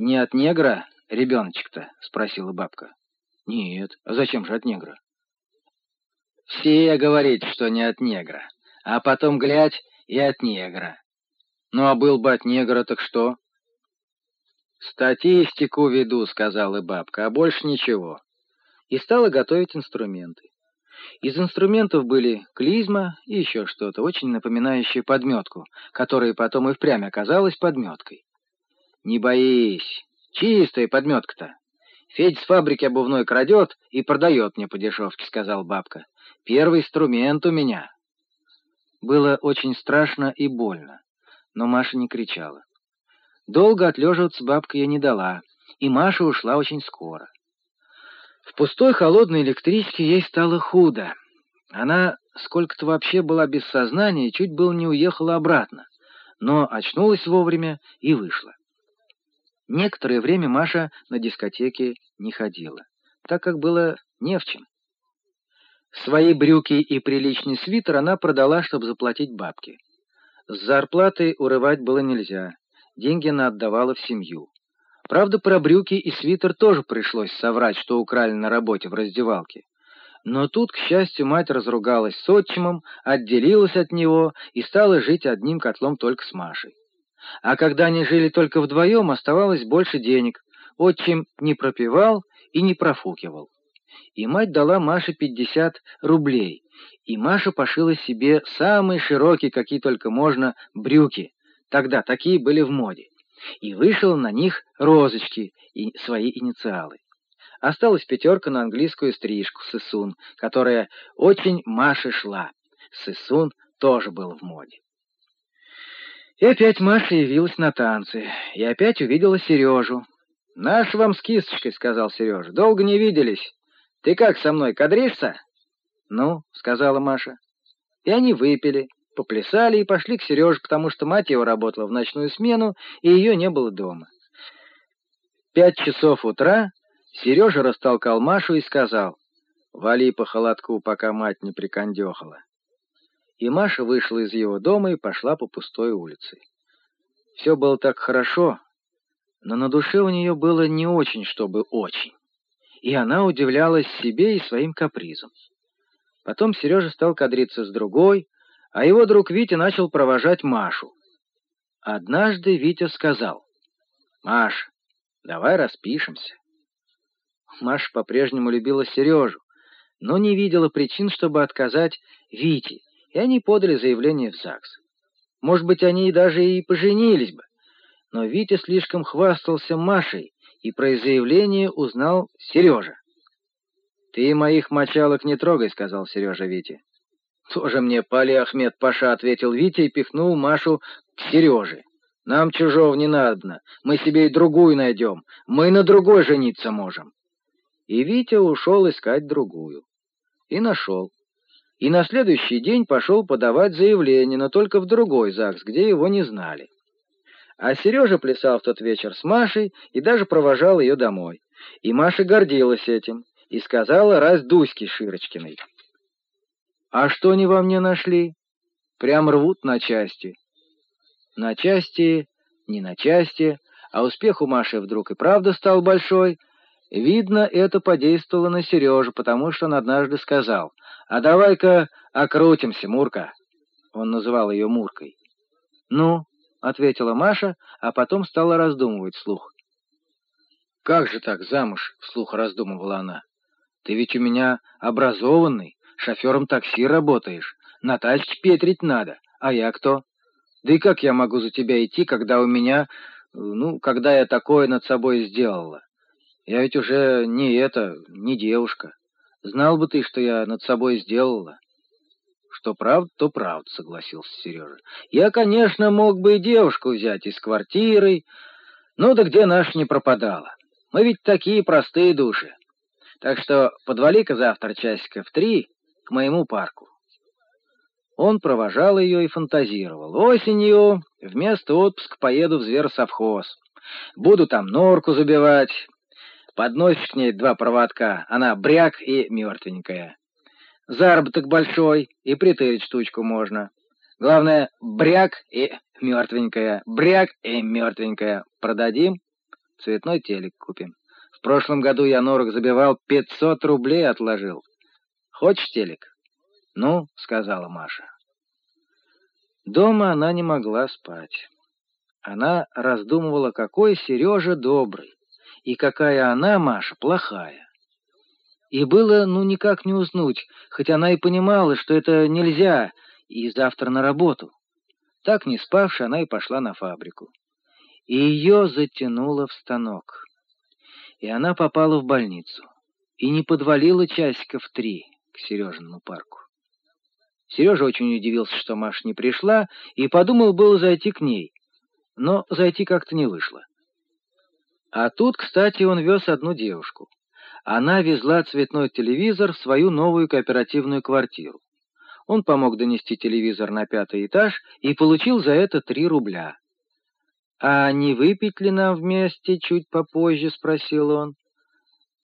«Не от негра ребеночек-то?» — спросила бабка. «Нет. А зачем же от негра?» «Все говорит, что не от негра, а потом, глядь, и от негра. Ну, а был бы от негра, так что?» «Статистику веду», — сказала бабка, — «а больше ничего». И стала готовить инструменты. Из инструментов были клизма и еще что-то, очень напоминающее подметку, которая потом и впрямь оказалась подметкой. «Не боись, чистая подметка-то. Федь с фабрики обувной крадет и продает мне по дешевке», — сказал бабка. «Первый инструмент у меня». Было очень страшно и больно, но Маша не кричала. Долго отлеживаться бабка ей не дала, и Маша ушла очень скоро. В пустой холодной электричке ей стало худо. Она сколько-то вообще была без сознания и чуть было не уехала обратно, но очнулась вовремя и вышла. Некоторое время Маша на дискотеке не ходила, так как было не в чем. Свои брюки и приличный свитер она продала, чтобы заплатить бабки. С зарплаты урывать было нельзя, Деньги она отдавала в семью. Правда, про брюки и свитер тоже пришлось соврать, что украли на работе в раздевалке. Но тут, к счастью, мать разругалась с отчимом, отделилась от него и стала жить одним котлом только с Машей. А когда они жили только вдвоем, оставалось больше денег. Отчим не пропивал и не профукивал. И мать дала Маше 50 рублей, и Маша пошила себе самые широкие, какие только можно, брюки, Тогда такие были в моде. И вышел на них розочки и свои инициалы. Осталась пятерка на английскую стрижку Сысун, которая очень Маше шла. Сысун тоже был в моде. И опять Маша явилась на танцы, и опять увидела Сережу. «Наш вам с кисточкой», — сказал Сережа. «Долго не виделись. Ты как со мной, кадришься?» «Ну», — сказала Маша. И они выпили, поплясали и пошли к Сереже, потому что мать его работала в ночную смену, и ее не было дома. Пять часов утра Сережа растолкал Машу и сказал, «Вали по холодку, пока мать не прикондехала». И Маша вышла из его дома и пошла по пустой улице. Все было так хорошо, но на душе у нее было не очень, чтобы очень. И она удивлялась себе и своим капризам. Потом Сережа стал кадриться с другой, а его друг Витя начал провожать Машу. Однажды Витя сказал, «Маш, давай распишемся». Маша по-прежнему любила Сережу, но не видела причин, чтобы отказать Вите, и они подали заявление в ЗАГС. Может быть, они даже и поженились бы, но Витя слишком хвастался Машей, и про заявление узнал Сережа. «Ты моих мочалок не трогай», — сказал Сережа Вите. «Тоже мне Пали Ахмед Паша», — ответил Витя и пихнул Машу к Сереже. «Нам чужого не надо, мы себе и другую найдем, мы на другой жениться можем». И Витя ушел искать другую. И нашел. И на следующий день пошел подавать заявление, но только в другой ЗАГС, где его не знали. А Сережа плясал в тот вечер с Машей и даже провожал ее домой. И Маша гордилась этим и сказала раз Дуське Широчкиной. А что они во мне нашли? Прям рвут на части. На части, не на части, а успех у Маши вдруг и правда стал большой. Видно, это подействовало на Сережу, потому что он однажды сказал, «А давай-ка окрутимся, Мурка». Он называл ее Муркой. «Ну», — ответила Маша, а потом стала раздумывать вслух. «Как же так замуж?» — вслух раздумывала она. «Ты ведь у меня образованный, Шофером такси работаешь. На тачке петрить надо. А я кто? Да и как я могу за тебя идти, когда у меня... Ну, когда я такое над собой сделала? Я ведь уже не это, не девушка. Знал бы ты, что я над собой сделала. Что правда, то правда, согласился Сережа. Я, конечно, мог бы и девушку взять из квартиры, ну да где наш не пропадала. Мы ведь такие простые души. Так что подвали-ка завтра часика в три, к моему парку. Он провожал ее и фантазировал. Осенью вместо отпуска поеду в зверосовхоз. Буду там норку забивать. Подносишь к ней два проводка, она бряк и мертвенькая. Заработок большой, и притырить штучку можно. Главное, бряк и мертвенькая, бряк и мертвенькая. Продадим? цветной телек купим. В прошлом году я норок забивал, 500 рублей отложил. Хочешь телек? Ну, сказала Маша. Дома она не могла спать. Она раздумывала, какой Сережа добрый, и какая она, Маша, плохая. И было, ну, никак не уснуть, хоть она и понимала, что это нельзя, и завтра на работу. Так, не спавши, она и пошла на фабрику. И ее затянуло в станок. И она попала в больницу. И не подвалила часиков три к Сережиному парку. Сережа очень удивился, что Маша не пришла, и подумал было зайти к ней. Но зайти как-то не вышло. А тут, кстати, он вез одну девушку. Она везла цветной телевизор в свою новую кооперативную квартиру. Он помог донести телевизор на пятый этаж и получил за это три рубля. «А не выпить ли нам вместе чуть попозже?» — спросил он.